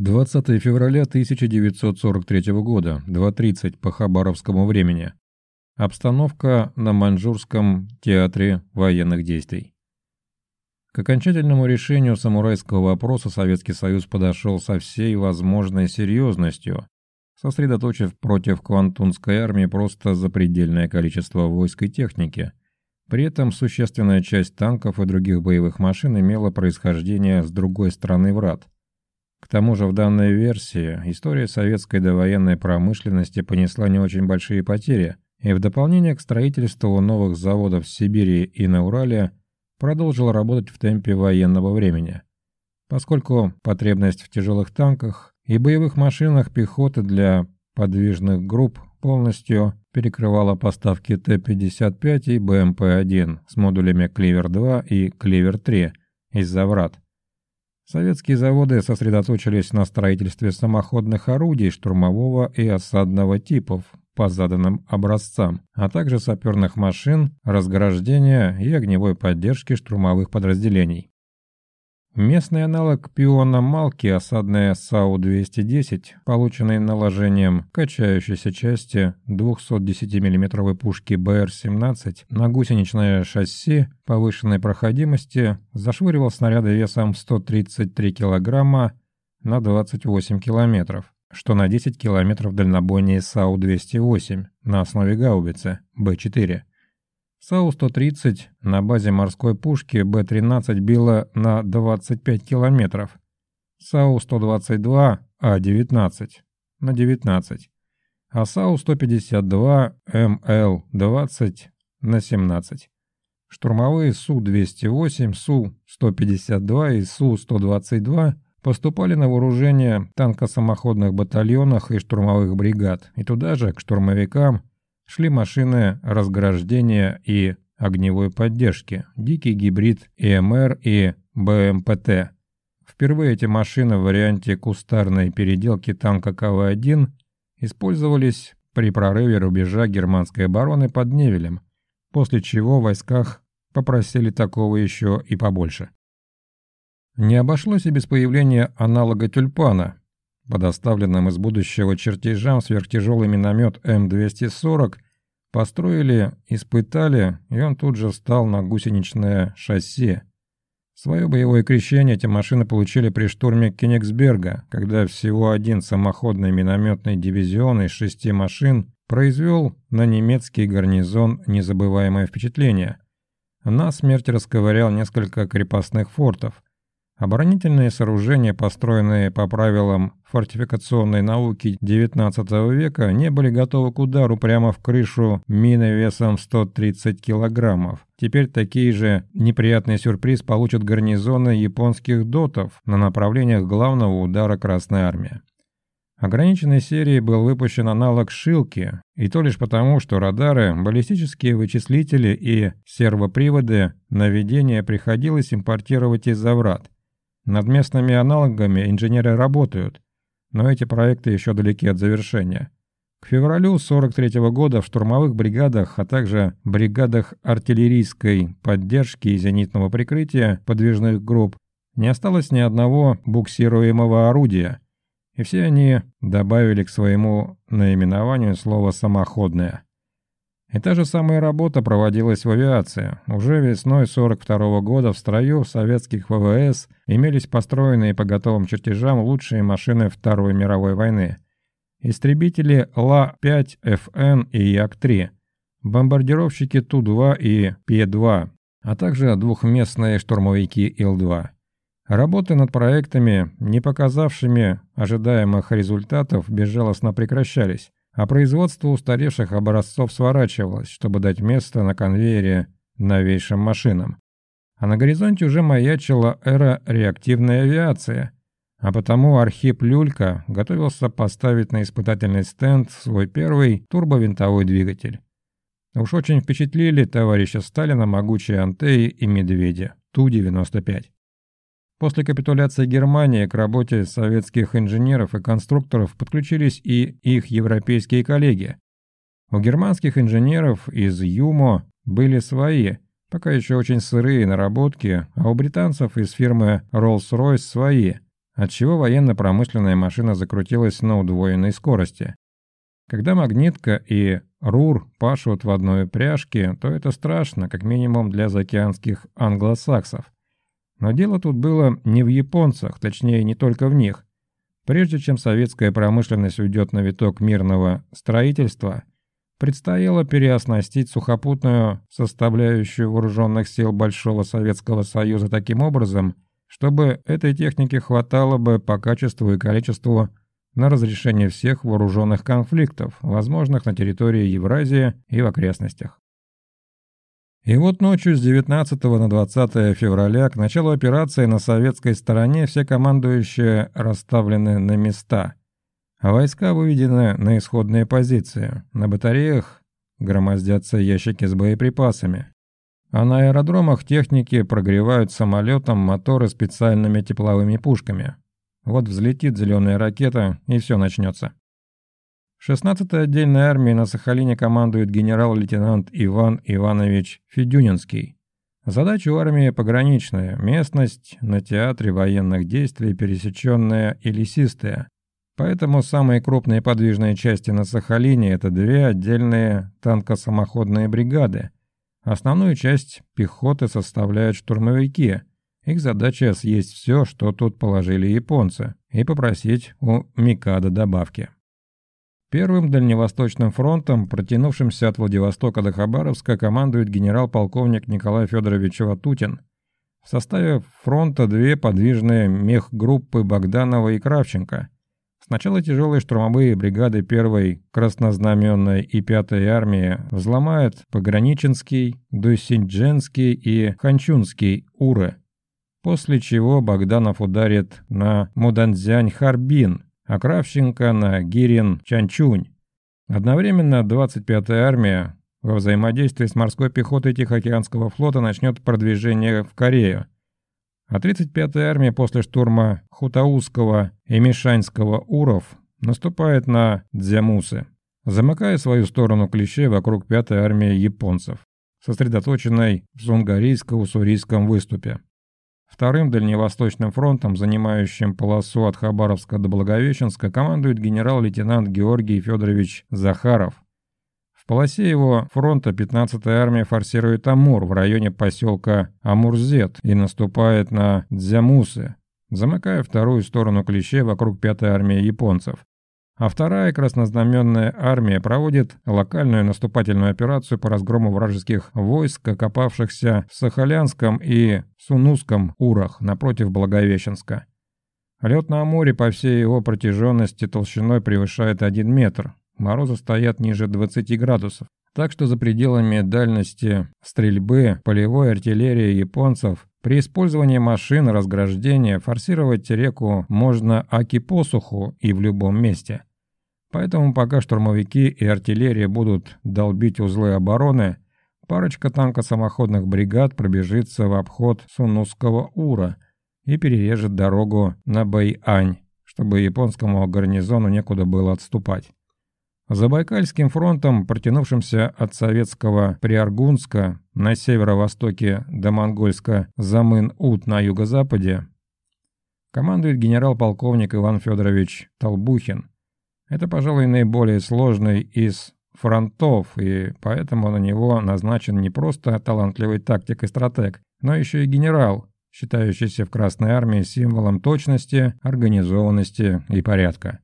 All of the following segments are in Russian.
20 февраля 1943 года, 2.30 по хабаровскому времени. Обстановка на Маньчжурском театре военных действий. К окончательному решению самурайского вопроса Советский Союз подошел со всей возможной серьезностью, сосредоточив против Квантунской армии просто запредельное количество войск и техники. При этом существенная часть танков и других боевых машин имела происхождение с другой стороны врат – к тому же в данной версии история советской довоенной промышленности понесла не очень большие потери, и в дополнение к строительству новых заводов в Сибири и на Урале продолжила работать в темпе военного времени. Поскольку потребность в тяжелых танках и боевых машинах пехоты для подвижных групп полностью перекрывала поставки Т-55 и БМП-1 с модулями Кливер-2 и Кливер-3 из-за врат. Советские заводы сосредоточились на строительстве самоходных орудий штурмового и осадного типов по заданным образцам, а также саперных машин, разграждения и огневой поддержки штурмовых подразделений. Местный аналог пиона Малки, осадная САУ-210, полученный наложением качающейся части 210 миллиметровой пушки БР-17 на гусеничное шасси повышенной проходимости, зашвыривал снаряды весом 133 килограмма на 28 километров, что на 10 километров дальнобойнее САУ-208 на основе гаубицы Б-4. САУ-130 на базе морской пушки Б-13 била на 25 километров. САУ-122 А-19 на 19. А САУ-152 МЛ-20 на 17. Штурмовые Су-208, Су-152 и Су-122 поступали на вооружение танкосамоходных батальонах и штурмовых бригад, и туда же, к штурмовикам, шли машины разграждения и огневой поддержки, дикий гибрид ИМР и БМПТ. Впервые эти машины в варианте кустарной переделки танка КВ-1 использовались при прорыве рубежа германской обороны под Невелем, после чего в войсках попросили такого еще и побольше. Не обошлось и без появления аналога «Тюльпана», по доставленным из будущего чертежам сверхтяжелый миномет М240 построили, испытали, и он тут же встал на гусеничное шасси. Свое боевое крещение эти машины получили при штурме Кенигсберга, когда всего один самоходный минометный дивизион из шести машин произвел на немецкий гарнизон незабываемое впечатление. На смерть расковырял несколько крепостных фортов – Оборонительные сооружения, построенные по правилам фортификационной науки XIX века, не были готовы к удару прямо в крышу мины весом 130 килограммов. Теперь такие же неприятный сюрприз получат гарнизоны японских дотов на направлениях главного удара Красной Армии. Ограниченной серии был выпущен аналог «Шилки», и то лишь потому, что радары, баллистические вычислители и сервоприводы наведения приходилось импортировать из-за врат – над местными аналогами инженеры работают, но эти проекты еще далеки от завершения. К февралю 43 -го года в штурмовых бригадах, а также бригадах артиллерийской поддержки и зенитного прикрытия подвижных групп не осталось ни одного буксируемого орудия, и все они добавили к своему наименованию слово «самоходное». И та же самая работа проводилась в авиации. Уже весной 42 -го года в строю советских ВВС имелись построенные по готовым чертежам лучшие машины Второй мировой войны. Истребители Ла-5ФН и Як-3, бомбардировщики Ту-2 и П-2, а также двухместные штурмовики Ил-2. Работы над проектами, не показавшими ожидаемых результатов, безжалостно прекращались а производство устаревших образцов сворачивалось, чтобы дать место на конвейере новейшим машинам. А на горизонте уже маячила эра реактивной авиации, а потому Архип Люлька готовился поставить на испытательный стенд свой первый турбовинтовой двигатель. Уж очень впечатлили товарища Сталина могучие Антеи и Медведи Ту-95. После капитуляции Германии к работе советских инженеров и конструкторов подключились и их европейские коллеги. У германских инженеров из ЮМО были свои, пока еще очень сырые наработки, а у британцев из фирмы Rolls-Royce свои, отчего военно-промышленная машина закрутилась на удвоенной скорости. Когда магнитка и рур пашут в одной пряжке, то это страшно, как минимум для заокеанских англосаксов. Но дело тут было не в японцах, точнее не только в них. Прежде чем советская промышленность уйдет на виток мирного строительства, предстояло переоснастить сухопутную составляющую вооруженных сил Большого Советского Союза таким образом, чтобы этой техники хватало бы по качеству и количеству на разрешение всех вооруженных конфликтов, возможных на территории Евразии и в окрестностях. И вот ночью с 19 на 20 февраля к началу операции на советской стороне все командующие расставлены на места, а войска выведены на исходные позиции. На батареях громоздятся ящики с боеприпасами. А на аэродромах техники прогревают самолетом моторы специальными тепловыми пушками. Вот взлетит зеленая ракета, и все начнется. 16-й отдельной армией на Сахалине командует генерал-лейтенант Иван Иванович Федюнинский. Задача у армии пограничная, местность на театре военных действий пересеченная и лесистая. Поэтому самые крупные подвижные части на Сахалине – это две отдельные танкосамоходные бригады. Основную часть пехоты составляют штурмовики – их задача съесть все, что тут положили японцы, и попросить у Микада добавки. Первым Дальневосточным фронтом, протянувшимся от Владивостока до Хабаровска, командует генерал-полковник Николай Федорович Ватутин. В составе фронта две подвижные мехгруппы Богданова и Кравченко. Сначала тяжелые штурмовые бригады 1-й краснознаменной и 5-й армии взломают Пограничинский, Дусиндженский и Ханчунский Уры – после чего Богданов ударит на Муданзянь-Харбин, а Кравченко на Гирин-Чанчунь. Одновременно 25-я армия во взаимодействии с морской пехотой Тихоокеанского флота начнет продвижение в Корею. А 35-я армия после штурма Хутауского и Мишанского Уров наступает на Дзямусы, замыкая свою сторону клещей вокруг 5-й армии японцев, сосредоточенной в Сунгарийско-Уссурийском выступе. Вторым Дальневосточным фронтом, занимающим полосу от Хабаровска до Благовещенска, командует генерал-лейтенант Георгий Федорович Захаров. В полосе его фронта 15-я армия форсирует Амур в районе поселка Амурзет и наступает на Дзямусы, замыкая вторую сторону клещей вокруг 5-й армии японцев а вторая краснознаменная армия проводит локальную наступательную операцию по разгрому вражеских войск, окопавшихся в Сахалянском и Сунусском урах напротив Благовещенска. Лед на море по всей его протяженности толщиной превышает 1 метр, морозы стоят ниже 20 градусов. Так что за пределами дальности стрельбы полевой артиллерии японцев при использовании машин разграждения форсировать реку можно аки посуху и в любом месте. Поэтому пока штурмовики и артиллерия будут долбить узлы обороны, парочка танкосамоходных бригад пробежится в обход Сунусского Ура и перережет дорогу на Бэйань, чтобы японскому гарнизону некуда было отступать. За Байкальским фронтом, протянувшимся от советского Приаргунска на северо-востоке до монгольска Замын-Ут на юго-западе, командует генерал-полковник Иван Федорович Толбухин – это, пожалуй, наиболее сложный из фронтов, и поэтому на него назначен не просто талантливый тактик и стратег, но еще и генерал, считающийся в Красной Армии символом точности, организованности и порядка.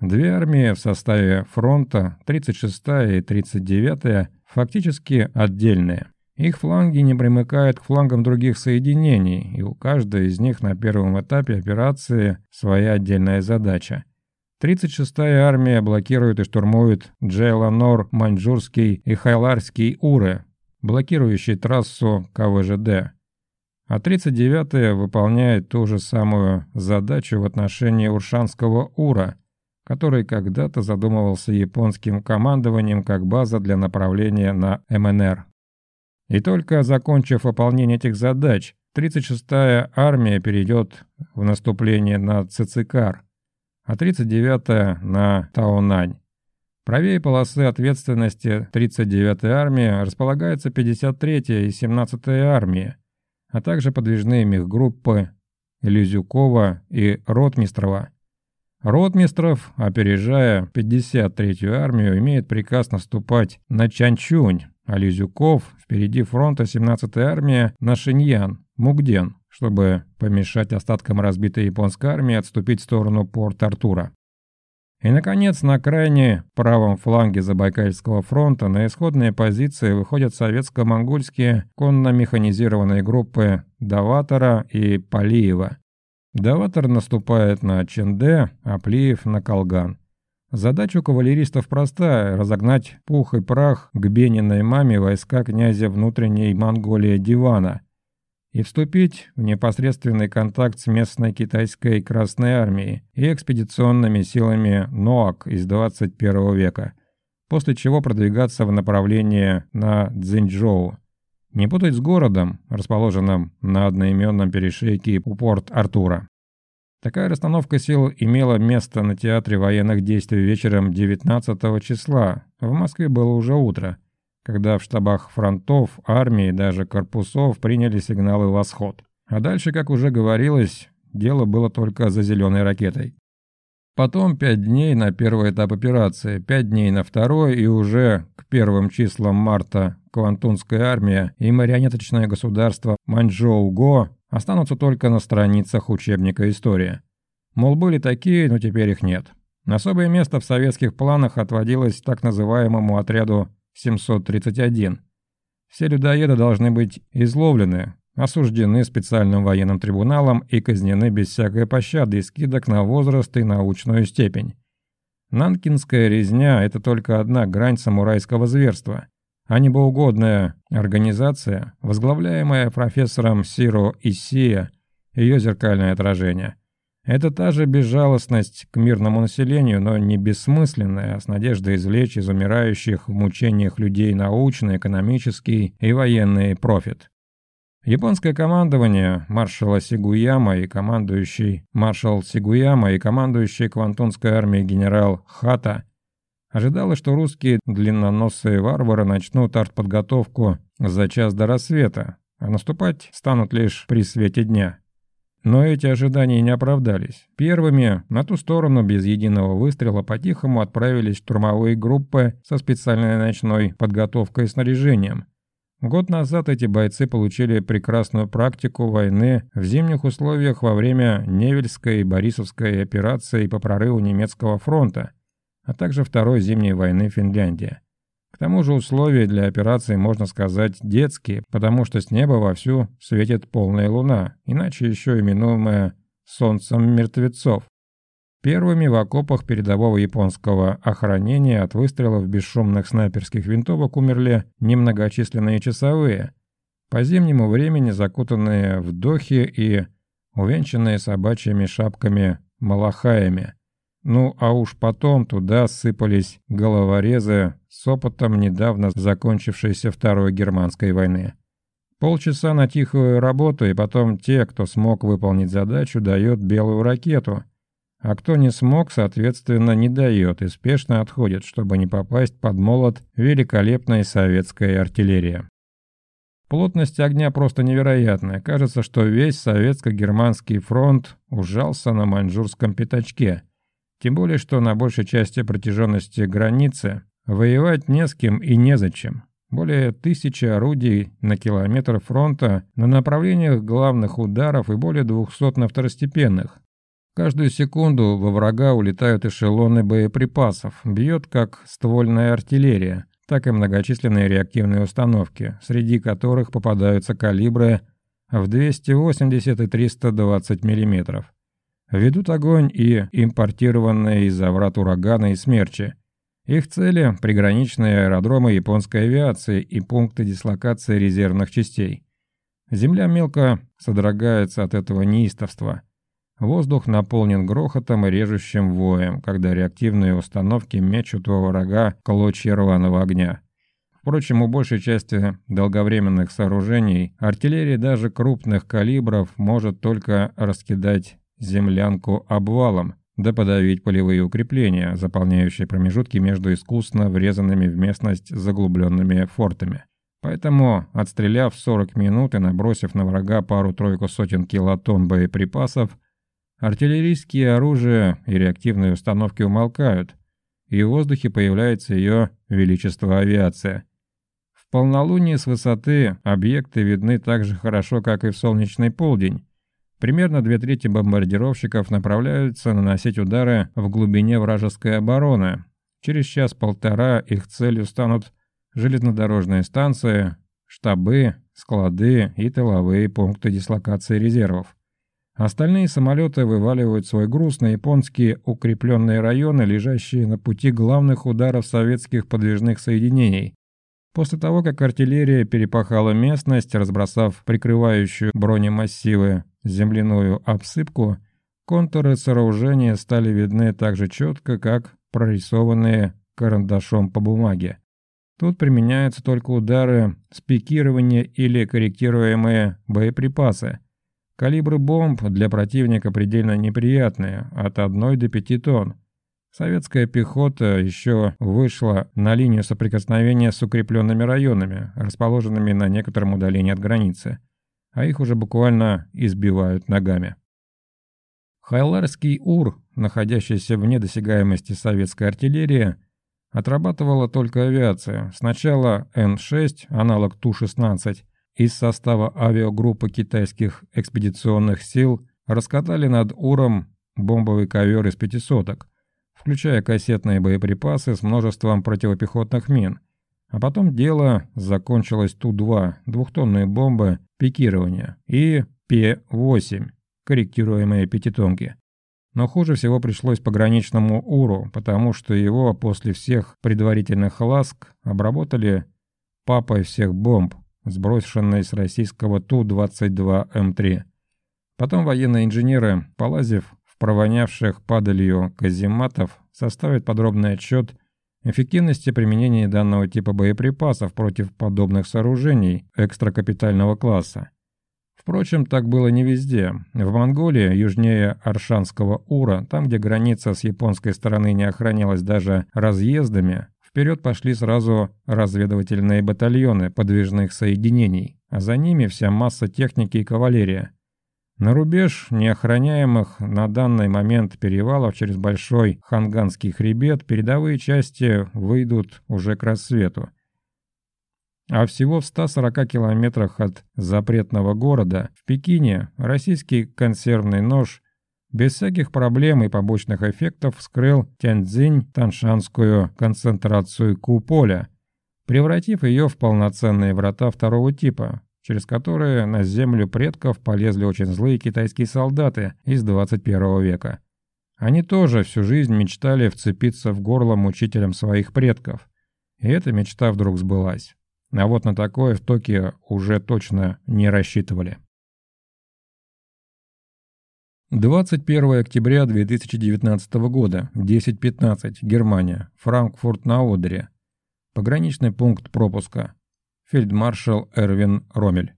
Две армии в составе фронта, 36-я и 39-я, фактически отдельные. Их фланги не примыкают к флангам других соединений, и у каждой из них на первом этапе операции своя отдельная задача – 36-я армия блокирует и штурмует Джейланор, Маньчжурский и Хайларский Уры, блокирующий трассу КВЖД. А 39-я выполняет ту же самую задачу в отношении Уршанского Ура, который когда-то задумывался японским командованием как база для направления на МНР. И только закончив выполнение этих задач, 36-я армия перейдет в наступление на Цицикар – а 39-я на Таонань. Правее полосы ответственности 39-й армии располагаются 53-я и 17-я армии, а также подвижные мехгруппы Лизюкова и Ротмистрова. Ротмистров, опережая 53-ю армию, имеет приказ наступать на Чанчунь, а Лизюков впереди фронта 17-я армия на Шиньян, Мугден, чтобы помешать остаткам разбитой японской армии отступить в сторону Порт-Артура. И, наконец, на крайне правом фланге Забайкальского фронта на исходные позиции выходят советско-монгольские конно-механизированные группы Даватора и Полиева. Даватор наступает на Ченде, а Плиев на Колган. Задача у кавалеристов простая – разогнать пух и прах к Бениной маме войска князя внутренней Монголии Дивана – и вступить в непосредственный контакт с местной китайской Красной Армией и экспедиционными силами НОАК из 21 века, после чего продвигаться в направлении на Цзиньчжоу. Не путать с городом, расположенным на одноименном перешейке у порт Артура. Такая расстановка сил имела место на театре военных действий вечером 19 числа. В Москве было уже утро – когда в штабах фронтов, армии, даже корпусов приняли сигналы «Восход». А дальше, как уже говорилось, дело было только за зеленой ракетой. Потом пять дней на первый этап операции, пять дней на второй и уже к первым числам марта Квантунская армия и марионеточное государство Маньчжоу-Го останутся только на страницах учебника «История». Мол, были такие, но теперь их нет. Особое место в советских планах отводилось так называемому отряду 731. Все людоеды должны быть изловлены, осуждены специальным военным трибуналом и казнены без всякой пощады и скидок на возраст и научную степень. Нанкинская резня – это только одна грань самурайского зверства, а небоугодная организация, возглавляемая профессором Сиро Исия, ее зеркальное отражение. Это та же безжалостность к мирному населению, но не бессмысленная, а с надеждой извлечь из умирающих в мучениях людей научный, экономический и военный профит. Японское командование маршала Сигуяма и командующий маршал Сигуяма и командующий Квантунской армией генерал Хата ожидало, что русские длинноносые варвары начнут артподготовку за час до рассвета, а наступать станут лишь при свете дня. Но эти ожидания не оправдались. Первыми на ту сторону без единого выстрела по-тихому отправились штурмовые группы со специальной ночной подготовкой и снаряжением. Год назад эти бойцы получили прекрасную практику войны в зимних условиях во время Невельской и Борисовской операции по прорыву немецкого фронта, а также Второй зимней войны Финляндии тому же условия для операции, можно сказать, детские, потому что с неба вовсю светит полная луна, иначе еще именуемая «солнцем мертвецов». Первыми в окопах передового японского охранения от выстрелов бесшумных снайперских винтовок умерли немногочисленные часовые, по зимнему времени закутанные в дохи и увенчанные собачьими шапками малахаями. Ну а уж потом туда сыпались головорезы с опытом недавно закончившейся Второй Германской войны. Полчаса на тихую работу, и потом те, кто смог выполнить задачу, дает белую ракету, а кто не смог, соответственно, не дает и спешно отходит, чтобы не попасть под молот великолепной советской артиллерии. Плотность огня просто невероятная. Кажется, что весь советско-германский фронт ужался на маньчжурском пятачке – тем более, что на большей части протяженности границы воевать не с кем и незачем. Более тысячи орудий на километр фронта на направлениях главных ударов и более 200 на второстепенных. Каждую секунду во врага улетают эшелоны боеприпасов, бьет как ствольная артиллерия, так и многочисленные реактивные установки, среди которых попадаются калибры в 280 и 320 миллиметров. Ведут огонь и импортированные из-за врат урагана и смерчи. Их цели – приграничные аэродромы японской авиации и пункты дислокации резервных частей. Земля мелко содрогается от этого неистовства. Воздух наполнен грохотом и режущим воем, когда реактивные установки мечут во врага клочья рваного огня. Впрочем, у большей части долговременных сооружений артиллерия даже крупных калибров может только раскидать землянку обвалом, да подавить полевые укрепления, заполняющие промежутки между искусно врезанными в местность заглубленными фортами. Поэтому, отстреляв 40 минут и набросив на врага пару-тройку сотен килотонн боеприпасов, артиллерийские оружия и реактивные установки умолкают, и в воздухе появляется ее величество авиация. В полнолуние с высоты объекты видны так же хорошо, как и в солнечный полдень. Примерно две трети бомбардировщиков направляются наносить удары в глубине вражеской обороны. Через час-полтора их целью станут железнодорожные станции, штабы, склады и тыловые пункты дислокации резервов. Остальные самолеты вываливают свой груз на японские укрепленные районы, лежащие на пути главных ударов советских подвижных соединений. После того, как артиллерия перепахала местность, разбросав прикрывающую бронемассивы земляную обсыпку, контуры сооружения стали видны так же четко, как прорисованные карандашом по бумаге. Тут применяются только удары спикирования или корректируемые боеприпасы. Калибры бомб для противника предельно неприятные, от 1 до 5 тонн. Советская пехота еще вышла на линию соприкосновения с укрепленными районами, расположенными на некотором удалении от границы, а их уже буквально избивают ногами. Хайларский УР, находящийся вне досягаемости советской артиллерии, Отрабатывала только авиация. Сначала Н-6, аналог Ту-16, из состава авиагруппы китайских экспедиционных сил раскатали над Уром бомбовый ковер из пятисоток, включая кассетные боеприпасы с множеством противопехотных мин. А потом дело закончилось Ту-2, двухтонные бомбы пикирования, и П-8, корректируемые пятитонки. Но хуже всего пришлось пограничному Уру, потому что его после всех предварительных ласк обработали папой всех бомб, сброшенной с российского Ту-22М3. Потом военные инженеры, полазив в провонявших падалью казематов, составят подробный отчет эффективности применения данного типа боеприпасов против подобных сооружений экстракапитального класса. Впрочем, так было не везде. В Монголии, южнее Аршанского Ура, там, где граница с японской стороны не охранялась даже разъездами, вперед пошли сразу разведывательные батальоны подвижных соединений, а за ними вся масса техники и кавалерия. На рубеж неохраняемых на данный момент перевалов через Большой Ханганский хребет передовые части выйдут уже к рассвету. А всего в 140 километрах от запретного города, в Пекине, российский консервный нож без всяких проблем и побочных эффектов вскрыл Тяньцзинь-Таншанскую концентрацию Куполя, превратив ее в полноценные врата второго типа, через которые на землю предков полезли очень злые китайские солдаты из 21 века. Они тоже всю жизнь мечтали вцепиться в горло мучителям своих предков. И эта мечта вдруг сбылась. А вот на такое в Токио уже точно не рассчитывали. 21 октября 2019 года, 10.15, Германия, Франкфурт на Одере. Пограничный пункт пропуска. Фельдмаршал Эрвин Ромель.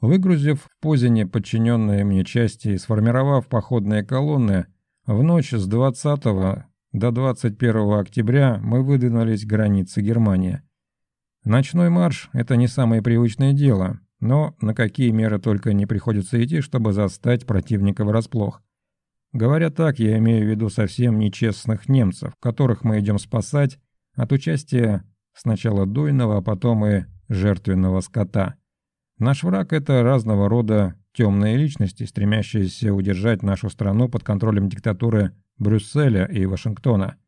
Выгрузив в Позине подчиненные мне части и сформировав походные колонны, в ночь с 20 до 21 октября мы выдвинулись к границе Германии – Ночной марш – это не самое привычное дело, но на какие меры только не приходится идти, чтобы застать противника врасплох. Говоря так, я имею в виду совсем нечестных немцев, которых мы идем спасать от участия сначала дойного, а потом и жертвенного скота. Наш враг – это разного рода темные личности, стремящиеся удержать нашу страну под контролем диктатуры Брюсселя и Вашингтона –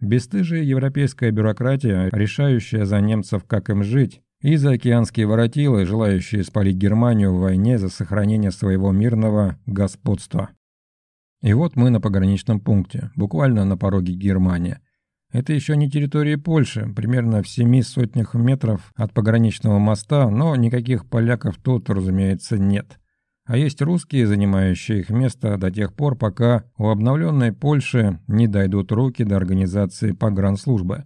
Бестыжая европейская бюрократия, решающая за немцев, как им жить, и заокеанские воротилы, желающие спалить Германию в войне за сохранение своего мирного господства. И вот мы на пограничном пункте, буквально на пороге Германии. Это еще не территория Польши, примерно в семи сотнях метров от пограничного моста, но никаких поляков тут, разумеется, нет а есть русские, занимающие их место до тех пор, пока у обновленной Польши не дойдут руки до организации погранслужбы.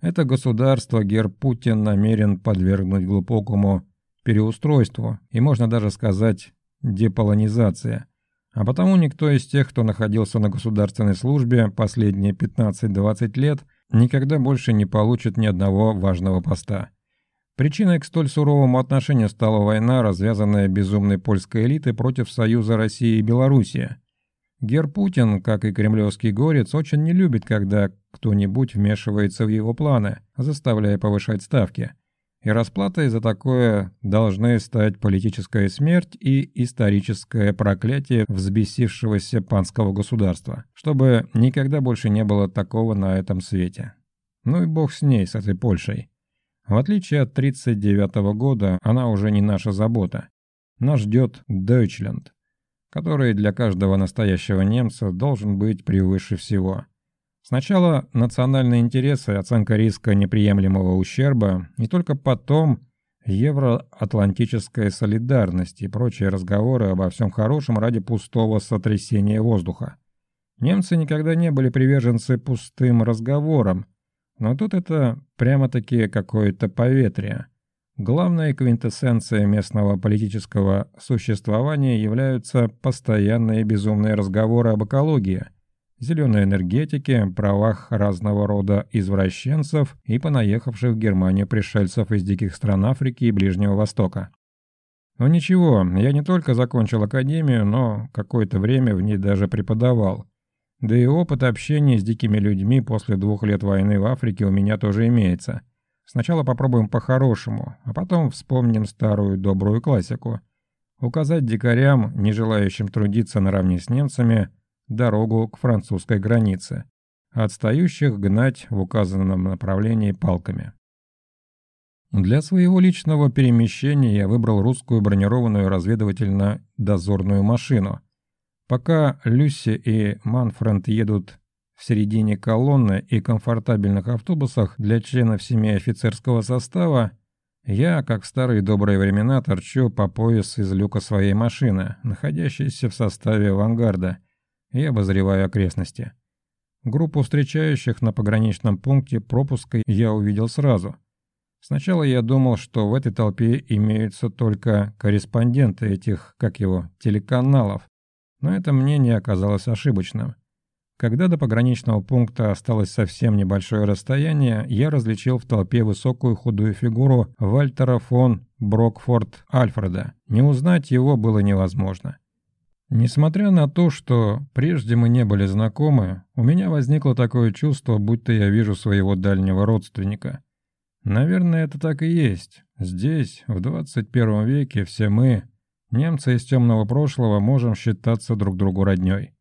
Это государство Гер Путин намерен подвергнуть глубокому переустройству, и можно даже сказать деполонизация. А потому никто из тех, кто находился на государственной службе последние 15-20 лет, никогда больше не получит ни одного важного поста. Причиной к столь суровому отношению стала война, развязанная безумной польской элитой против Союза России и Белоруссии. Гер Путин, как и кремлевский горец, очень не любит, когда кто-нибудь вмешивается в его планы, заставляя повышать ставки. И расплатой за такое должны стать политическая смерть и историческое проклятие взбесившегося панского государства, чтобы никогда больше не было такого на этом свете. Ну и бог с ней, с этой Польшей. В отличие от 1939 года, она уже не наша забота. Нас ждет Дойчленд, который для каждого настоящего немца должен быть превыше всего. Сначала национальные интересы, оценка риска неприемлемого ущерба, и только потом евроатлантическая солидарность и прочие разговоры обо всем хорошем ради пустого сотрясения воздуха. Немцы никогда не были приверженцы пустым разговорам, но тут это прямо-таки какое-то поветрие. Главной квинтэссенцией местного политического существования являются постоянные безумные разговоры об экологии, зеленой энергетике, правах разного рода извращенцев и понаехавших в Германию пришельцев из диких стран Африки и Ближнего Востока. Но ничего, я не только закончил академию, но какое-то время в ней даже преподавал – да и опыт общения с дикими людьми после двух лет войны в Африке у меня тоже имеется. Сначала попробуем по-хорошему, а потом вспомним старую добрую классику. Указать дикарям, не желающим трудиться наравне с немцами, дорогу к французской границе. Отстающих гнать в указанном направлении палками. Для своего личного перемещения я выбрал русскую бронированную разведывательно-дозорную машину – Пока Люси и Манфренд едут в середине колонны и комфортабельных автобусах для членов семьи офицерского состава, я, как в старые добрые времена, торчу по пояс из люка своей машины, находящейся в составе авангарда, и обозреваю окрестности. Группу встречающих на пограничном пункте пропуска я увидел сразу. Сначала я думал, что в этой толпе имеются только корреспонденты этих, как его, телеканалов, но это мнение оказалось ошибочным. Когда до пограничного пункта осталось совсем небольшое расстояние, я различил в толпе высокую худую фигуру Вальтера фон Брокфорд Альфреда. Не узнать его было невозможно. Несмотря на то, что прежде мы не были знакомы, у меня возникло такое чувство, будто я вижу своего дальнего родственника. Наверное, это так и есть. Здесь, в 21 веке, все мы, Немцы из темного прошлого можем считаться друг другу роднёй.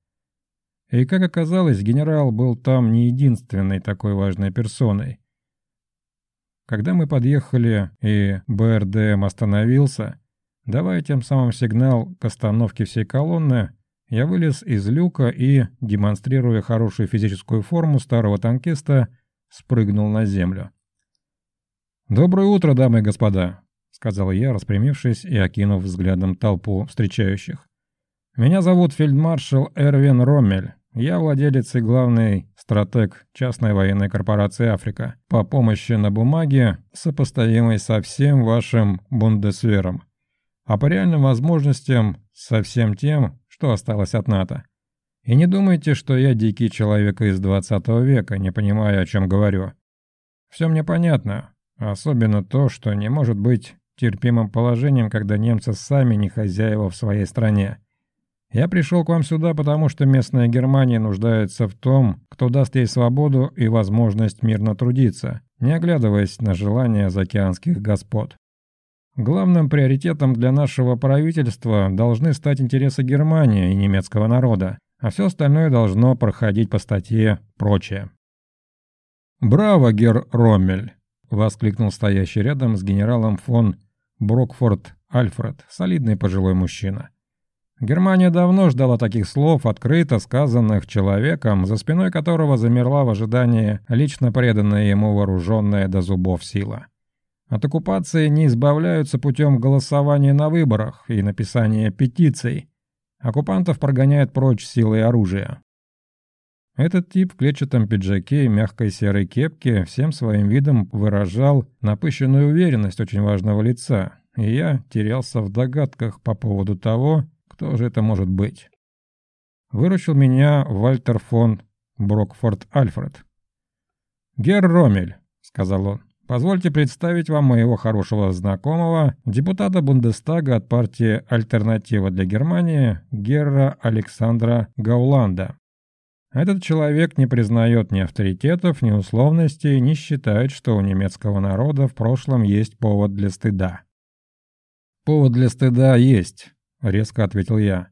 И, как оказалось, генерал был там не единственной такой важной персоной. Когда мы подъехали и БРДМ остановился, давая тем самым сигнал к остановке всей колонны, я вылез из люка и, демонстрируя хорошую физическую форму старого танкиста, спрыгнул на землю. «Доброе утро, дамы и господа!» сказал я, распрямившись и окинув взглядом толпу встречающих. «Меня зовут фельдмаршал Эрвин Роммель. Я владелец и главный стратег частной военной корпорации «Африка» по помощи на бумаге, сопоставимой со всем вашим бундесвером, а по реальным возможностям со всем тем, что осталось от НАТО. И не думайте, что я дикий человек из 20 века, не понимая, о чем говорю. Все мне понятно, особенно то, что не может быть терпимым положением, когда немцы сами не хозяева в своей стране. Я пришел к вам сюда, потому что местная Германия нуждается в том, кто даст ей свободу и возможность мирно трудиться, не оглядываясь на желания заокеанских господ. Главным приоритетом для нашего правительства должны стать интересы Германии и немецкого народа, а все остальное должно проходить по статье «Прочее». «Браво, гер Роммель!» — воскликнул стоящий рядом с генералом фон Брокфорд Альфред, солидный пожилой мужчина. Германия давно ждала таких слов, открыто сказанных человеком, за спиной которого замерла в ожидании лично преданная ему вооруженная до зубов сила. От оккупации не избавляются путем голосования на выборах и написания петиций. Оккупантов прогоняют прочь силой оружия. Этот тип в клетчатом пиджаке и мягкой серой кепке всем своим видом выражал напыщенную уверенность очень важного лица, и я терялся в догадках по поводу того, кто же это может быть. Выручил меня Вальтер фон Брокфорд Альфред. «Гер Ромель», — сказал он, — Позвольте представить вам моего хорошего знакомого, депутата Бундестага от партии «Альтернатива для Германии» Герра Александра Гауланда. Этот человек не признает ни авторитетов, ни условностей, не считает, что у немецкого народа в прошлом есть повод для стыда. «Повод для стыда есть», — резко ответил я.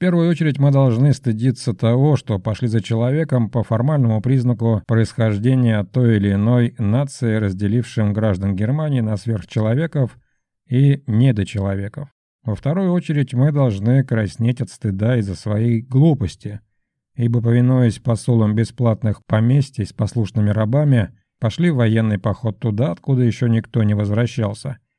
Первую очередь мы должны стыдиться того, что пошли за человеком по формальному признаку происхождения той или иной нации, разделившим граждан Германии на сверхчеловеков и недочеловеков. Во вторую очередь мы должны краснеть от стыда из-за своей глупости, ибо, повинуясь посулам бесплатных поместий с послушными рабами, пошли в военный поход туда, откуда еще никто не возвращался –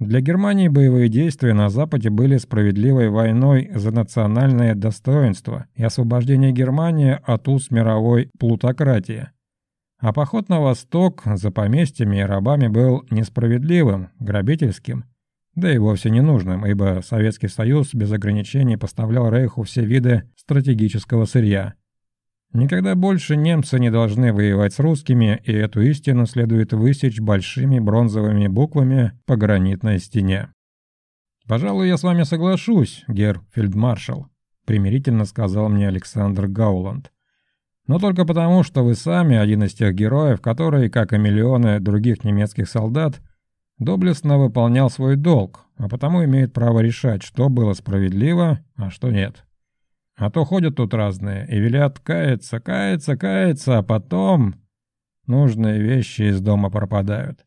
для Германии боевые действия на Западе были справедливой войной за национальное достоинство и освобождение Германии от уз мировой плутократии. А поход на восток за поместьями и рабами был несправедливым, грабительским, да и вовсе ненужным, ибо Советский Союз без ограничений поставлял Рейху все виды стратегического сырья – Никогда больше немцы не должны воевать с русскими, и эту истину следует высечь большими бронзовыми буквами по гранитной стене. «Пожалуй, я с вами соглашусь, гер фельдмаршал», — примирительно сказал мне Александр Гауланд. «Но только потому, что вы сами один из тех героев, который, как и миллионы других немецких солдат, доблестно выполнял свой долг, а потому имеет право решать, что было справедливо, а что нет». А то ходят тут разные и велят каяться, каяться, каяться, а потом нужные вещи из дома пропадают.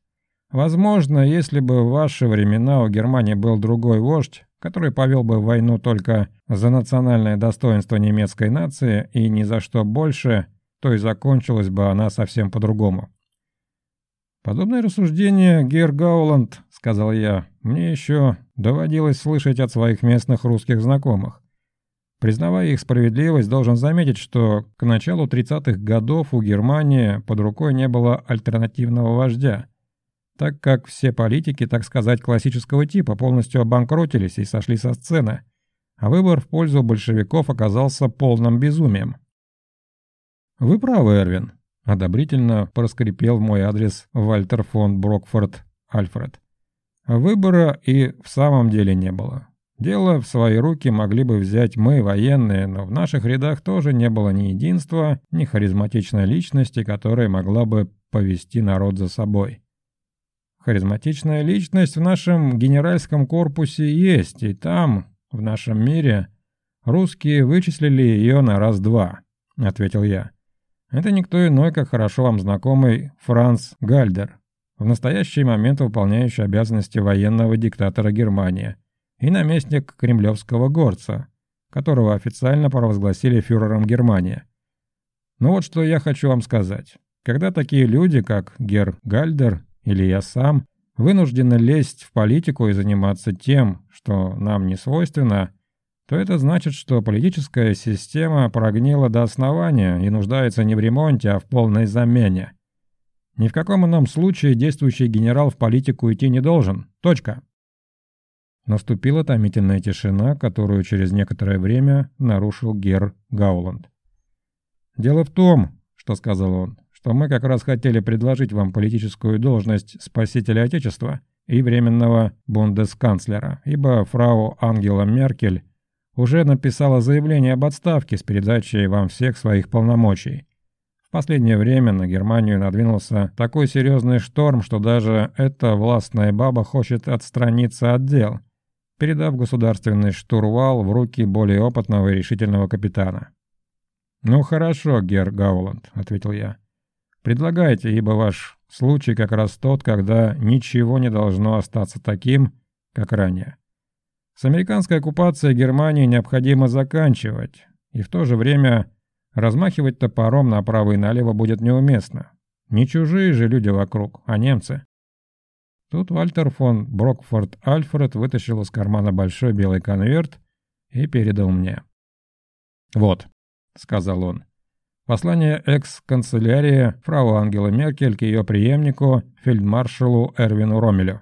Возможно, если бы в ваши времена у Германии был другой вождь, который повел бы войну только за национальное достоинство немецкой нации и ни за что больше, то и закончилась бы она совсем по-другому. «Подобное рассуждение, Гер Гауланд, — сказал я, — мне еще доводилось слышать от своих местных русских знакомых. Признавая их справедливость, должен заметить, что к началу 30-х годов у Германии под рукой не было альтернативного вождя, так как все политики, так сказать, классического типа полностью обанкротились и сошли со сцены, а выбор в пользу большевиков оказался полным безумием. «Вы правы, Эрвин», — одобрительно проскрипел мой адрес Вальтер фон Брокфорд Альфред. Выбора и в самом деле не было. Дело в свои руки могли бы взять мы, военные, но в наших рядах тоже не было ни единства, ни харизматичной личности, которая могла бы повести народ за собой. Харизматичная личность в нашем генеральском корпусе есть, и там, в нашем мире, русские вычислили ее на раз-два, — ответил я. Это никто иной, как хорошо вам знакомый Франц Гальдер, в настоящий момент выполняющий обязанности военного диктатора Германии — и наместник кремлевского горца, которого официально провозгласили фюрером Германии. Ну вот что я хочу вам сказать. Когда такие люди, как Гер Гальдер или я сам, вынуждены лезть в политику и заниматься тем, что нам не свойственно, то это значит, что политическая система прогнила до основания и нуждается не в ремонте, а в полной замене. Ни в каком ином случае действующий генерал в политику идти не должен. Точка. Наступила томительная тишина, которую через некоторое время нарушил Гер Гауланд. «Дело в том, — что сказал он, — что мы как раз хотели предложить вам политическую должность спасителя Отечества и временного бундесканцлера, ибо фрау Ангела Меркель уже написала заявление об отставке с передачей вам всех своих полномочий. В последнее время на Германию надвинулся такой серьезный шторм, что даже эта властная баба хочет отстраниться от дел — передав государственный штурвал в руки более опытного и решительного капитана. «Ну хорошо, Гер Гауланд», — ответил я. «Предлагайте, ибо ваш случай как раз тот, когда ничего не должно остаться таким, как ранее. С американской оккупацией Германии необходимо заканчивать, и в то же время размахивать топором направо и налево будет неуместно. Не чужие же люди вокруг, а немцы. Тут Вальтер фон Брокфорд Альфред вытащил из кармана большой белый конверт и передал мне. «Вот», — сказал он, — «послание экс-канцелярии фрау Ангела Меркель к ее преемнику, фельдмаршалу Эрвину Ромелю».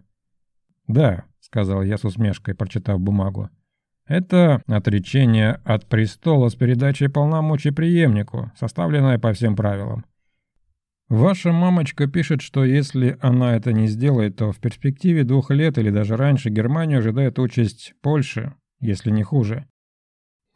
«Да», — сказал я с усмешкой, прочитав бумагу, — «это отречение от престола с передачей полномочий преемнику, составленное по всем правилам. Ваша мамочка пишет, что если она это не сделает, то в перспективе двух лет или даже раньше Германию ожидает участь Польши, если не хуже.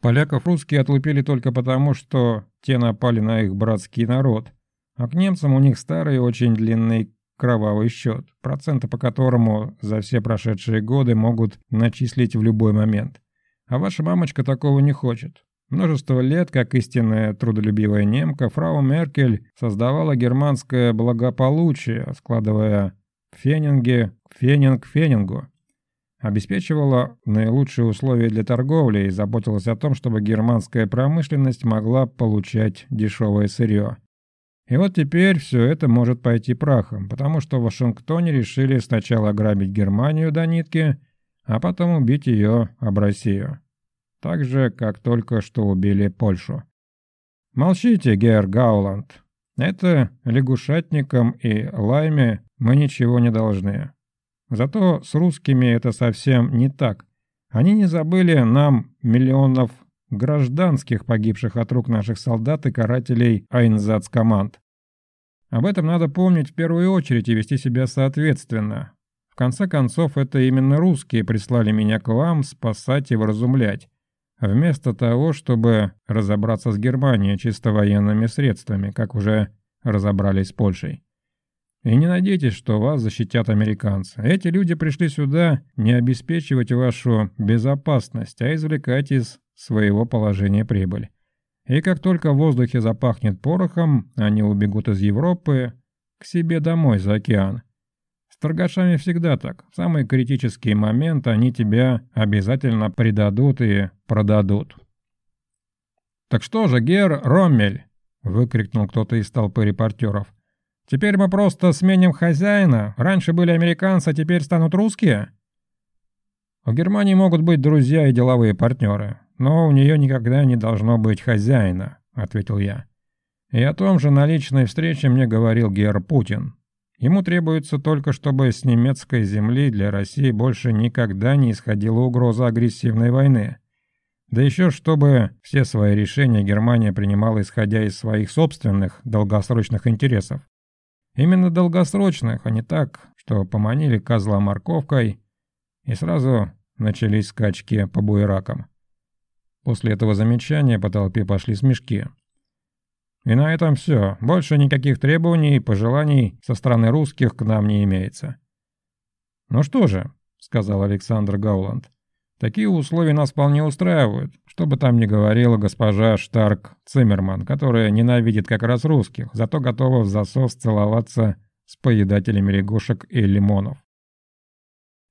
Поляков русские отлупили только потому, что те напали на их братский народ, а к немцам у них старый очень длинный кровавый счет, проценты по которому за все прошедшие годы могут начислить в любой момент. А ваша мамочка такого не хочет. Множество лет, как истинная трудолюбивая немка, фрау Меркель создавала германское благополучие, складывая фенинги фенинг фенингу. Обеспечивала наилучшие условия для торговли и заботилась о том, чтобы германская промышленность могла получать дешевое сырье. И вот теперь все это может пойти прахом, потому что в Вашингтоне решили сначала ограбить Германию до нитки, а потом убить ее об Россию так же, как только что убили Польшу. Молчите, Гер Гауланд. Это лягушатникам и лайме мы ничего не должны. Зато с русскими это совсем не так. Они не забыли нам миллионов гражданских, погибших от рук наших солдат и карателей Айнзац-команд. Об этом надо помнить в первую очередь и вести себя соответственно. В конце концов, это именно русские прислали меня к вам спасать и вразумлять вместо того, чтобы разобраться с Германией чисто военными средствами, как уже разобрались с Польшей. И не надейтесь, что вас защитят американцы. Эти люди пришли сюда не обеспечивать вашу безопасность, а извлекать из своего положения прибыль. И как только в воздухе запахнет порохом, они убегут из Европы к себе домой за океан. Торгашами всегда так. В самый критический момент они тебя обязательно предадут и продадут. «Так что же, Гер Роммель?» — выкрикнул кто-то из толпы репортеров. «Теперь мы просто сменим хозяина. Раньше были американцы, а теперь станут русские?» У Германии могут быть друзья и деловые партнеры, но у нее никогда не должно быть хозяина, ответил я. И о том же на личной встрече мне говорил Гер Путин. Ему требуется только, чтобы с немецкой земли для России больше никогда не исходила угроза агрессивной войны. Да еще чтобы все свои решения Германия принимала исходя из своих собственных долгосрочных интересов. Именно долгосрочных, а не так, что поманили козла морковкой и сразу начались скачки по буеракам. После этого замечания по толпе пошли смешки. И на этом все. Больше никаких требований и пожеланий со стороны русских к нам не имеется. «Ну что же», — сказал Александр Гауланд, — «такие условия нас вполне устраивают, что бы там ни говорила госпожа Штарк Циммерман, которая ненавидит как раз русских, зато готова в засос целоваться с поедателями лягушек и лимонов».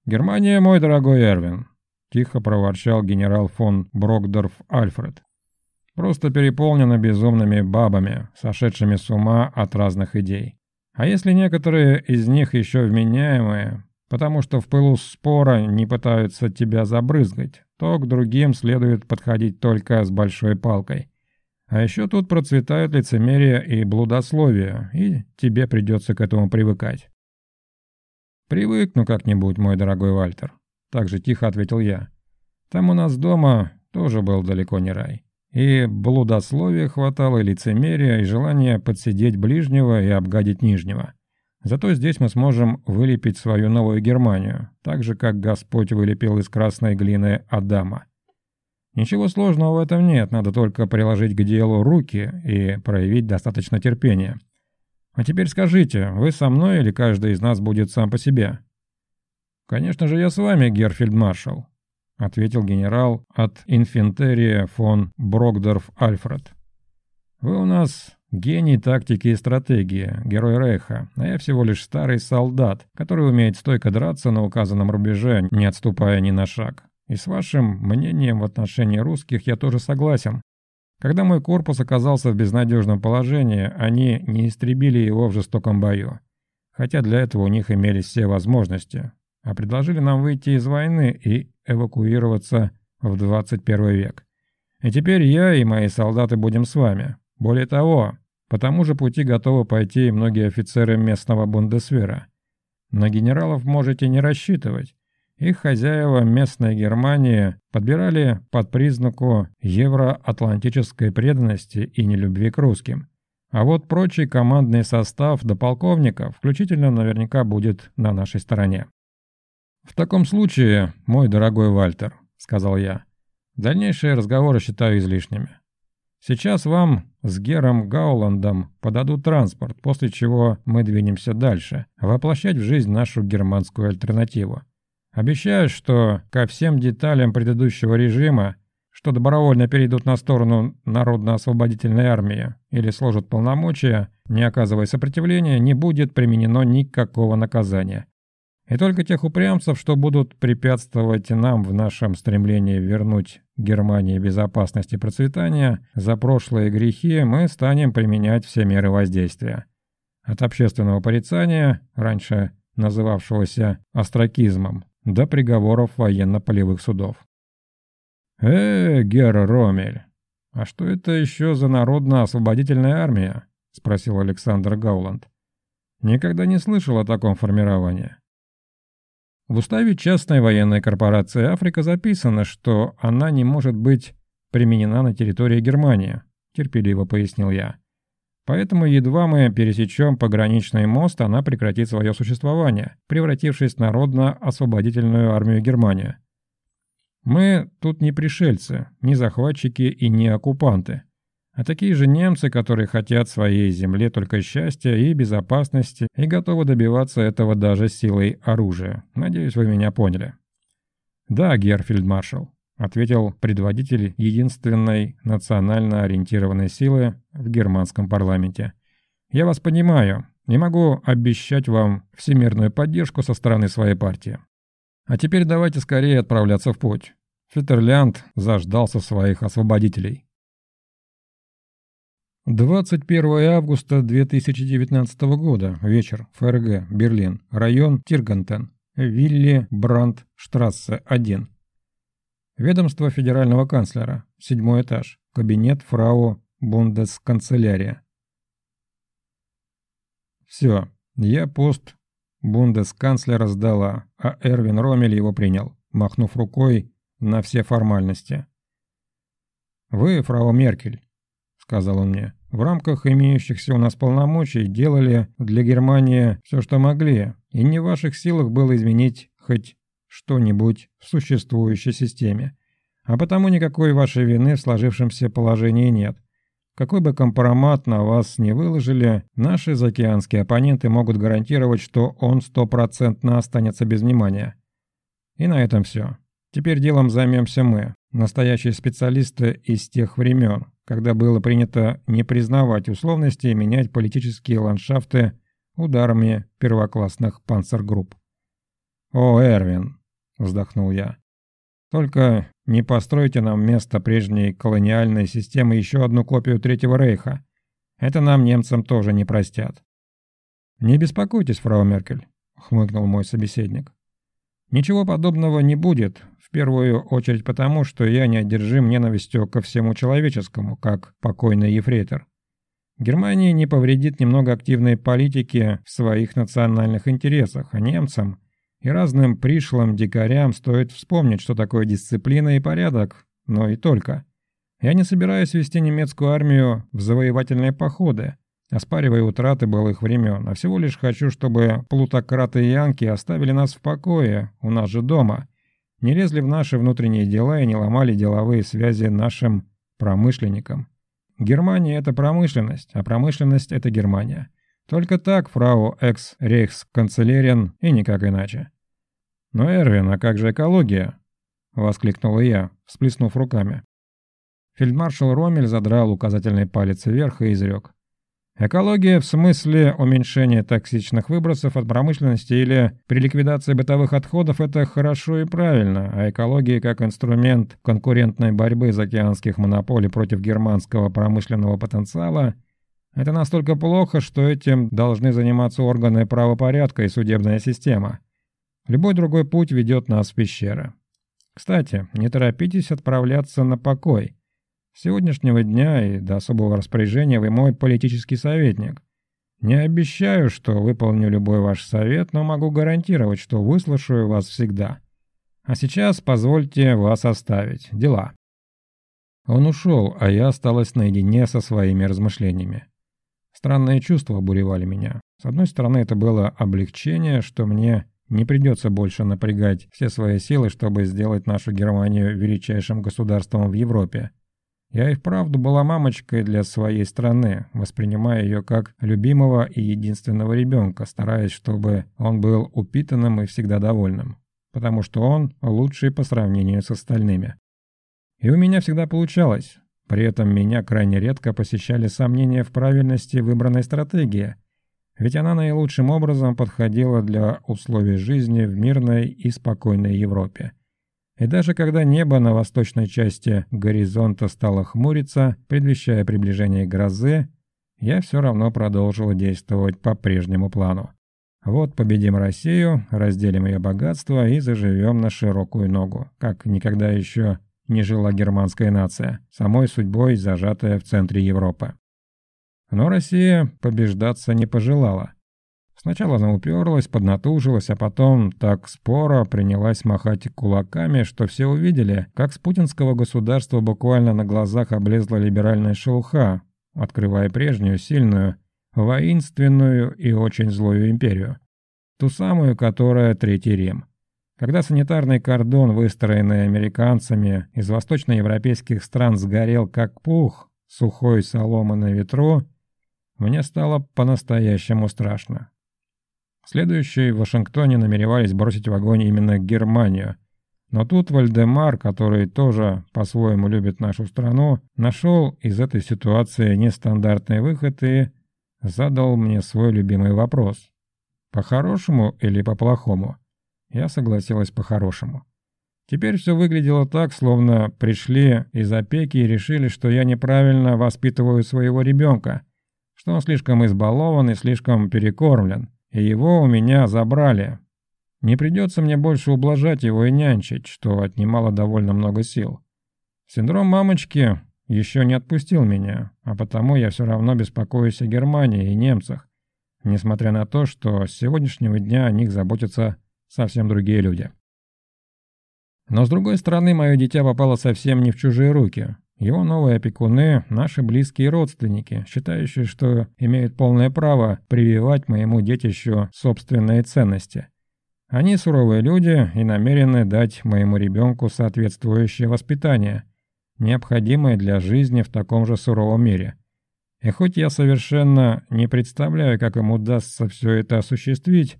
«Германия, мой дорогой Эрвин», — тихо проворчал генерал фон Брокдорф Альфред просто переполнена безумными бабами, сошедшими с ума от разных идей. А если некоторые из них еще вменяемые, потому что в пылу спора не пытаются тебя забрызгать, то к другим следует подходить только с большой палкой. А еще тут процветают лицемерие и блудословие, и тебе придется к этому привыкать. «Привыкну как-нибудь, мой дорогой Вальтер», — так же тихо ответил я. «Там у нас дома тоже был далеко не рай». И блудословия хватало, и лицемерия, и желания подсидеть ближнего и обгадить нижнего. Зато здесь мы сможем вылепить свою новую Германию, так же, как Господь вылепил из красной глины Адама. Ничего сложного в этом нет, надо только приложить к делу руки и проявить достаточно терпения. А теперь скажите, вы со мной или каждый из нас будет сам по себе? Конечно же, я с вами, Герфельдмаршал ответил генерал от инфентерия фон Брокдорф Альфред. «Вы у нас гений тактики и стратегии, герой Рейха, а я всего лишь старый солдат, который умеет стойко драться на указанном рубеже, не отступая ни на шаг. И с вашим мнением в отношении русских я тоже согласен. Когда мой корпус оказался в безнадежном положении, они не истребили его в жестоком бою. Хотя для этого у них имелись все возможности, а предложили нам выйти из войны и эвакуироваться в 21 век. И теперь я и мои солдаты будем с вами. Более того, по тому же пути готовы пойти и многие офицеры местного бундесвера. На генералов можете не рассчитывать. Их хозяева местной Германии подбирали под признаку евроатлантической преданности и нелюбви к русским. А вот прочий командный состав до полковника включительно наверняка будет на нашей стороне. «В таком случае, мой дорогой Вальтер», — сказал я, — «дальнейшие разговоры считаю излишними. Сейчас вам с Гером Гауландом подадут транспорт, после чего мы двинемся дальше, воплощать в жизнь нашу германскую альтернативу. Обещаю, что ко всем деталям предыдущего режима что добровольно перейдут на сторону Народно-освободительной армии или сложат полномочия, не оказывая сопротивления, не будет применено никакого наказания. И только тех упрямцев, что будут препятствовать нам в нашем стремлении вернуть Германии безопасность и процветание, за прошлые грехи мы станем применять все меры воздействия. От общественного порицания, раньше называвшегося остракизмом, до приговоров военно-полевых судов. «Э, Гера Ромель, а что это еще за народно-освободительная армия?» — спросил Александр Гауланд. «Никогда не слышал о таком формировании». В уставе частной военной корпорации «Африка» записано, что она не может быть применена на территории Германии, терпеливо пояснил я. Поэтому едва мы пересечем пограничный мост, она прекратит свое существование, превратившись в народно-освободительную армию Германии. Мы тут не пришельцы, не захватчики и не оккупанты, а такие же немцы, которые хотят своей земле только счастья и безопасности и готовы добиваться этого даже силой оружия. Надеюсь, вы меня поняли. Да, Герфельдмаршал, ответил предводитель единственной национально ориентированной силы в германском парламенте. Я вас понимаю, не могу обещать вам всемирную поддержку со стороны своей партии. А теперь давайте скорее отправляться в путь. Фитерлянд заждался своих освободителей. 21 августа 2019 года. Вечер. ФРГ. Берлин. Район Тиргантен. Вилли Брандт. Штрассе. 1. Ведомство федерального канцлера. Седьмой этаж. Кабинет фрау Бундесканцелярия. Все. Я пост бундесканцлера сдала, а Эрвин Ромель его принял, махнув рукой на все формальности. «Вы, фрау Меркель», — сказал он мне, — «в рамках имеющихся у нас полномочий делали для Германии все, что могли, и не в ваших силах было изменить хоть что-нибудь в существующей системе. А потому никакой вашей вины в сложившемся положении нет. Какой бы компромат на вас не выложили, наши заокеанские оппоненты могут гарантировать, что он стопроцентно останется без внимания. И на этом все. Теперь делом займемся мы, настоящие специалисты из тех времен, когда было принято не признавать условности и менять политические ландшафты ударами первоклассных панцергрупп. «О, Эрвин!» – вздохнул я. Только не постройте нам вместо прежней колониальной системы еще одну копию Третьего Рейха. Это нам, немцам, тоже не простят. «Не беспокойтесь, фрау Меркель», — хмыкнул мой собеседник. «Ничего подобного не будет, в первую очередь потому, что я не одержим ненавистью ко всему человеческому, как покойный ефрейтор. Германии не повредит немного активной политики в своих национальных интересах, а немцам и разным пришлым дикарям стоит вспомнить, что такое дисциплина и порядок, но и только. Я не собираюсь вести немецкую армию в завоевательные походы, оспаривая утраты былых времен, а всего лишь хочу, чтобы плутократы и янки оставили нас в покое, у нас же дома, не лезли в наши внутренние дела и не ломали деловые связи нашим промышленникам. Германия – это промышленность, а промышленность – это Германия. Только так, фрау экс-рейхс-канцелерин, и никак иначе. «Но, Эрвин, а как же экология?» — воскликнула я, всплеснув руками. Фельдмаршал Ромель задрал указательный палец вверх и изрек. Экология в смысле уменьшения токсичных выбросов от промышленности или при ликвидации бытовых отходов – это хорошо и правильно, а экология как инструмент конкурентной борьбы океанских монополий против германского промышленного потенциала – это настолько плохо, что этим должны заниматься органы правопорядка и судебная система. Любой другой путь ведет нас в пещеры. Кстати, не торопитесь отправляться на покой. Сегодняшнего дня и до особого распоряжения вы мой политический советник. Не обещаю, что выполню любой ваш совет, но могу гарантировать, что выслушаю вас всегда. А сейчас позвольте вас оставить. Дела. Он ушел, а я осталась наедине со своими размышлениями. Странные чувства обуревали меня. С одной стороны, это было облегчение, что мне не придется больше напрягать все свои силы, чтобы сделать нашу Германию величайшим государством в Европе. Я и вправду была мамочкой для своей страны, воспринимая ее как любимого и единственного ребенка, стараясь, чтобы он был упитанным и всегда довольным. Потому что он лучший по сравнению с остальными. И у меня всегда получалось. При этом меня крайне редко посещали сомнения в правильности выбранной стратегии, ведь она наилучшим образом подходила для условий жизни в мирной и спокойной Европе. И даже когда небо на восточной части горизонта стало хмуриться, предвещая приближение грозы, я все равно продолжил действовать по прежнему плану. Вот победим Россию, разделим ее богатство и заживем на широкую ногу, как никогда еще не жила германская нация, самой судьбой зажатая в центре Европы. Но Россия побеждаться не пожелала. Сначала она уперлась, поднатужилась, а потом так споро принялась махать кулаками, что все увидели, как с путинского государства буквально на глазах облезла либеральная шелуха, открывая прежнюю, сильную, воинственную и очень злую империю. Ту самую, которая Третий Рим. Когда санитарный кордон, выстроенный американцами из восточноевропейских стран, сгорел как пух, сухой соломы на ветру, мне стало по-настоящему страшно. Следующие в Вашингтоне намеревались бросить в огонь именно Германию. Но тут Вальдемар, который тоже по-своему любит нашу страну, нашел из этой ситуации нестандартный выход и задал мне свой любимый вопрос. По-хорошему или по-плохому? Я согласилась по-хорошему. Теперь все выглядело так, словно пришли из опеки и решили, что я неправильно воспитываю своего ребенка, что он слишком избалован и слишком перекормлен, и его у меня забрали. Не придется мне больше ублажать его и нянчить, что отнимало довольно много сил. Синдром мамочки еще не отпустил меня, а потому я все равно беспокоюсь о Германии и немцах, несмотря на то, что с сегодняшнего дня о них заботятся совсем другие люди. Но с другой стороны, мое дитя попало совсем не в чужие руки. Его новые опекуны – наши близкие родственники, считающие, что имеют полное право прививать моему детищу собственные ценности. Они суровые люди и намерены дать моему ребенку соответствующее воспитание, необходимое для жизни в таком же суровом мире. И хоть я совершенно не представляю, как им удастся все это осуществить,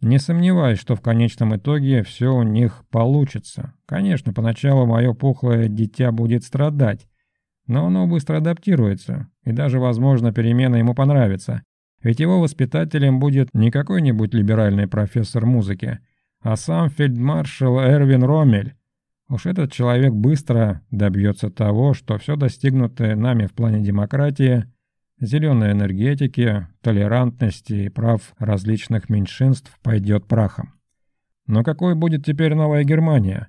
не сомневаюсь, что в конечном итоге все у них получится. Конечно, поначалу мое пухлое дитя будет страдать, но оно быстро адаптируется, и даже, возможно, перемена ему понравится. Ведь его воспитателем будет не какой-нибудь либеральный профессор музыки, а сам фельдмаршал Эрвин Роммель. Уж этот человек быстро добьется того, что все достигнутое нами в плане демократии зеленой энергетики, толерантности и прав различных меньшинств пойдет прахом. Но какой будет теперь новая Германия?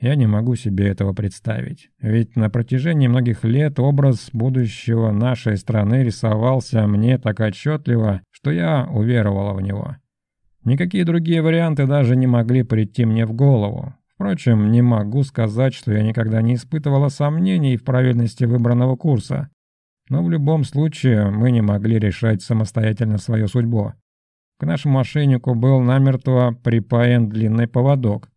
Я не могу себе этого представить. Ведь на протяжении многих лет образ будущего нашей страны рисовался мне так отчетливо, что я уверовала в него. Никакие другие варианты даже не могли прийти мне в голову. Впрочем, не могу сказать, что я никогда не испытывала сомнений в правильности выбранного курса. Но в любом случае мы не могли решать самостоятельно свою судьбу. К нашему мошеннику был намертво припаян длинный поводок.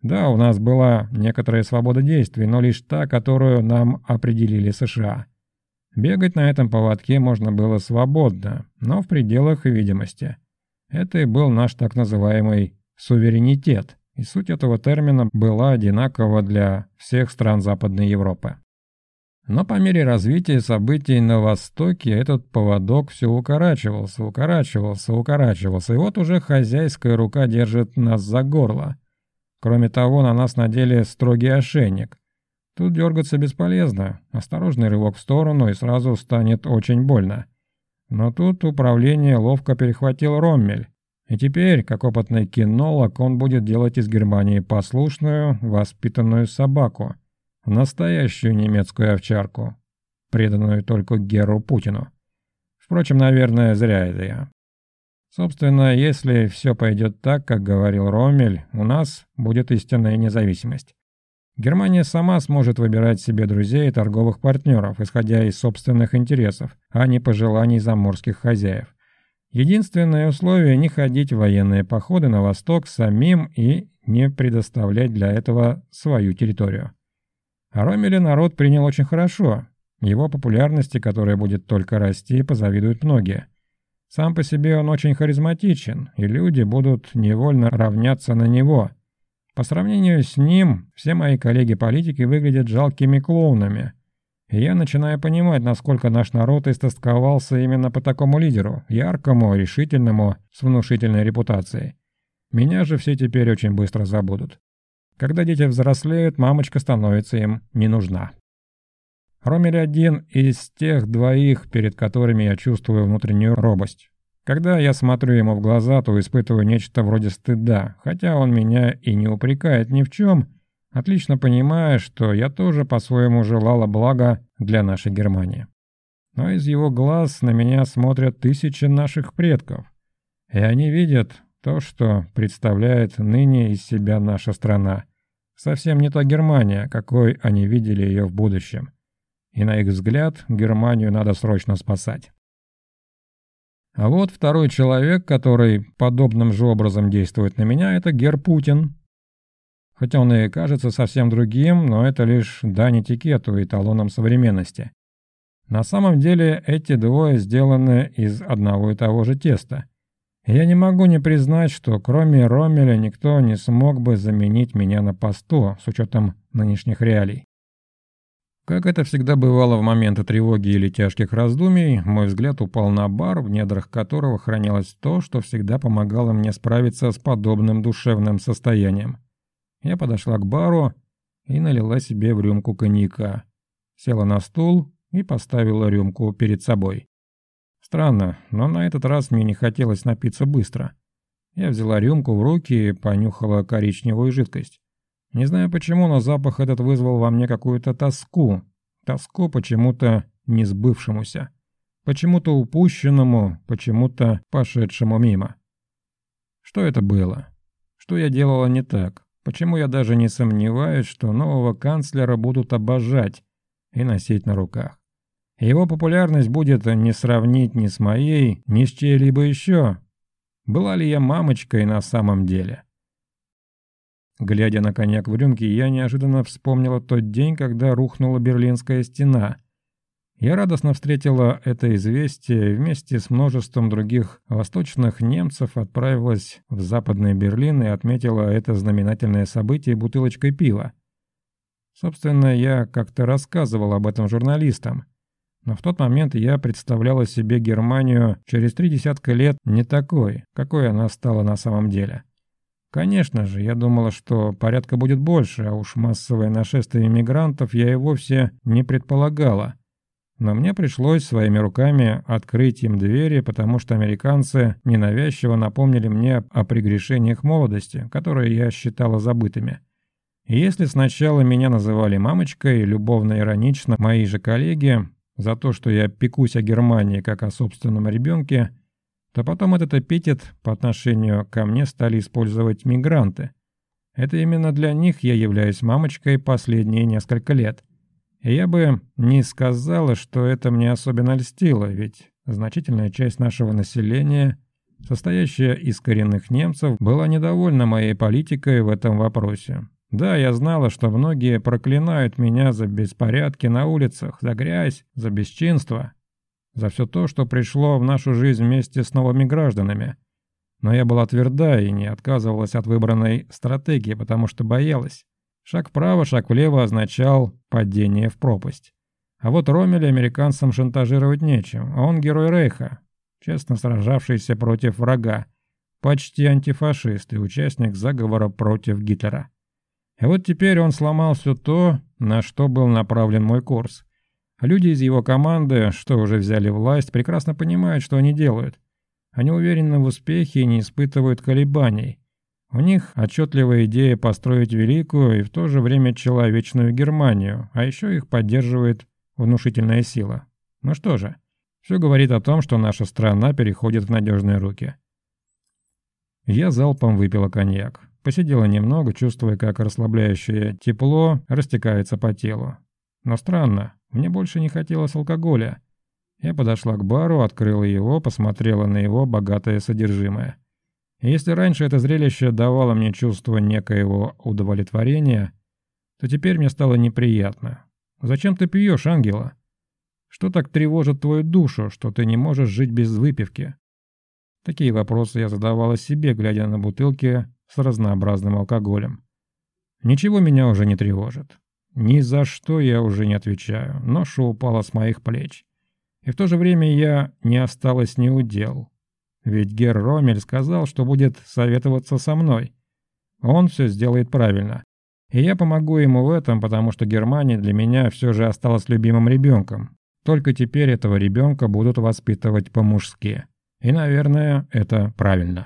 Да, у нас была некоторая свобода действий, но лишь та, которую нам определили США. Бегать на этом поводке можно было свободно, но в пределах видимости. Это и был наш так называемый суверенитет, и суть этого термина была одинакова для всех стран Западной Европы. Но по мере развития событий на Востоке этот поводок все укорачивался, укорачивался, укорачивался, и вот уже хозяйская рука держит нас за горло. Кроме того, на нас надели строгий ошейник. Тут дергаться бесполезно, осторожный рывок в сторону и сразу станет очень больно. Но тут управление ловко перехватил Роммель. И теперь, как опытный кинолог, он будет делать из Германии послушную, воспитанную собаку – Настоящую немецкую овчарку, преданную только Геру Путину. Впрочем, наверное, зря это я. Собственно, если все пойдет так, как говорил Ромель, у нас будет истинная независимость. Германия сама сможет выбирать себе друзей и торговых партнеров, исходя из собственных интересов, а не пожеланий заморских хозяев. Единственное условие – не ходить в военные походы на восток самим и не предоставлять для этого свою территорию. А Ромеле народ принял очень хорошо. Его популярности, которая будет только расти, позавидуют многие. Сам по себе он очень харизматичен, и люди будут невольно равняться на него – по сравнению с ним, все мои коллеги-политики выглядят жалкими клоунами. И я начинаю понимать, насколько наш народ истосковался именно по такому лидеру, яркому, решительному, с внушительной репутацией. Меня же все теперь очень быстро забудут. Когда дети взрослеют, мамочка становится им не нужна. Ромель один из тех двоих, перед которыми я чувствую внутреннюю робость. Когда я смотрю ему в глаза, то испытываю нечто вроде стыда, хотя он меня и не упрекает ни в чем, отлично понимая, что я тоже по-своему желала блага для нашей Германии. Но из его глаз на меня смотрят тысячи наших предков, и они видят то, что представляет ныне из себя наша страна. Совсем не та Германия, какой они видели ее в будущем. И на их взгляд Германию надо срочно спасать. А вот второй человек, который подобным же образом действует на меня, это Гер Путин. Хотя он и кажется совсем другим, но это лишь дань этикету и талоном современности. На самом деле эти двое сделаны из одного и того же теста. Я не могу не признать, что кроме Ромеля никто не смог бы заменить меня на посту с учетом нынешних реалий. Как это всегда бывало в моменты тревоги или тяжких раздумий, мой взгляд упал на бар, в недрах которого хранилось то, что всегда помогало мне справиться с подобным душевным состоянием. Я подошла к бару и налила себе в рюмку коньяка. Села на стул и поставила рюмку перед собой. Странно, но на этот раз мне не хотелось напиться быстро. Я взяла рюмку в руки и понюхала коричневую жидкость. Не знаю почему, но запах этот вызвал во мне какую-то тоску. Тоску почему-то не сбывшемуся. Почему-то упущенному, почему-то пошедшему мимо. Что это было? Что я делала не так? Почему я даже не сомневаюсь, что нового канцлера будут обожать и носить на руках? Его популярность будет не сравнить ни с моей, ни с чьей-либо еще. Была ли я мамочкой на самом деле? Глядя на коньяк в рюмке, я неожиданно вспомнила тот день, когда рухнула Берлинская стена. Я радостно встретила это известие и вместе с множеством других восточных немцев отправилась в Западный Берлин и отметила это знаменательное событие бутылочкой пива. Собственно, я как-то рассказывал об этом журналистам. Но в тот момент я представляла себе Германию через три десятка лет не такой, какой она стала на самом деле. Конечно же, я думала, что порядка будет больше, а уж массовое нашествие иммигрантов я и вовсе не предполагала. Но мне пришлось своими руками открыть им двери, потому что американцы ненавязчиво напомнили мне о прегрешениях молодости, которые я считала забытыми. И если сначала меня называли мамочкой, любовно-иронично мои же коллеги, за то, что я пекусь о Германии как о собственном ребенке, то потом этот эпитет по отношению ко мне стали использовать мигранты. Это именно для них я являюсь мамочкой последние несколько лет. И я бы не сказала, что это мне особенно льстило, ведь значительная часть нашего населения, состоящая из коренных немцев, была недовольна моей политикой в этом вопросе. Да, я знала, что многие проклинают меня за беспорядки на улицах, за грязь, за бесчинство, за все то, что пришло в нашу жизнь вместе с новыми гражданами. Но я была тверда и не отказывалась от выбранной стратегии, потому что боялась. Шаг вправо, шаг влево означал падение в пропасть. А вот Ромеля американцам шантажировать нечем, он герой Рейха, честно сражавшийся против врага, почти антифашист и участник заговора против Гитлера. И вот теперь он сломал все то, на что был направлен мой курс. Люди из его команды, что уже взяли власть, прекрасно понимают, что они делают. Они уверены в успехе и не испытывают колебаний. У них отчетливая идея построить великую и в то же время человечную Германию, а еще их поддерживает внушительная сила. Ну что же, все говорит о том, что наша страна переходит в надежные руки. Я залпом выпила коньяк. Посидела немного, чувствуя, как расслабляющее тепло растекается по телу. Но странно, мне больше не хотелось алкоголя. Я подошла к бару, открыла его, посмотрела на его богатое содержимое. если раньше это зрелище давало мне чувство некоего удовлетворения, то теперь мне стало неприятно. «Зачем ты пьешь, ангела? Что так тревожит твою душу, что ты не можешь жить без выпивки?» Такие вопросы я задавала себе, глядя на бутылки с разнообразным алкоголем. Ничего меня уже не тревожит. Ни за что я уже не отвечаю, ноша упала с моих плеч. И в то же время я не осталась ни удел. Ведь Гер Ромель сказал, что будет советоваться со мной. Он все сделает правильно. И я помогу ему в этом, потому что Германия для меня все же осталась любимым ребенком. Только теперь этого ребенка будут воспитывать по-мужски. И, наверное, это правильно.